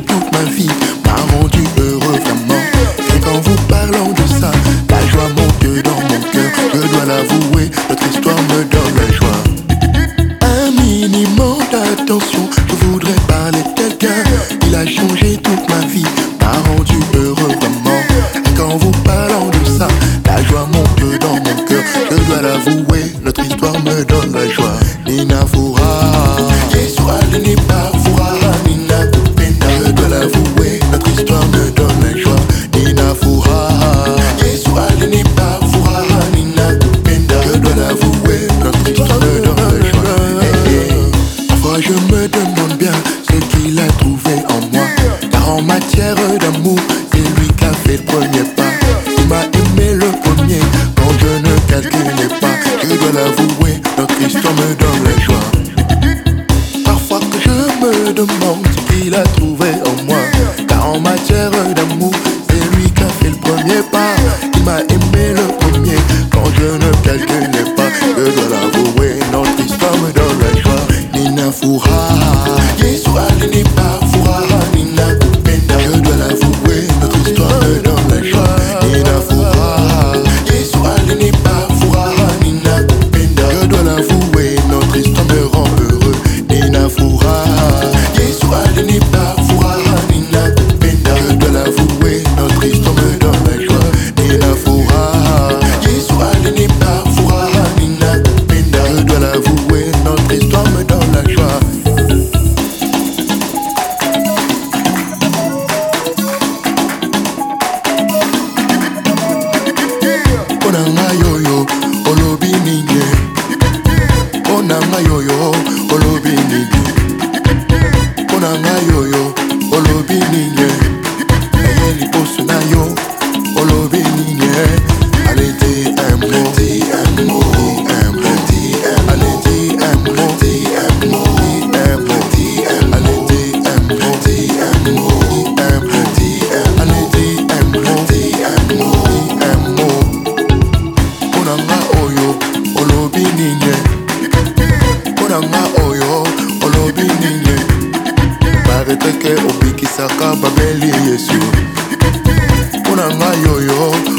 toute ma vie. les premiers pas. Il m'a aimé le premier quand je ne calculais pas. Je dois l'avouer, notre histoire me donne la joie. Parfois que je me demande ce qu'il a trouvé en moi. Car en matière d'amour, c'est lui qui a fait le premier pas. Il m'a aimé le premier quand je ne calculais pas. Je dois l'avouer, notre histoire me donne la joie. Nina Foura, Yesu pas. Kolobi in the bapesaka babeli yesu. Mpo na ngai oyo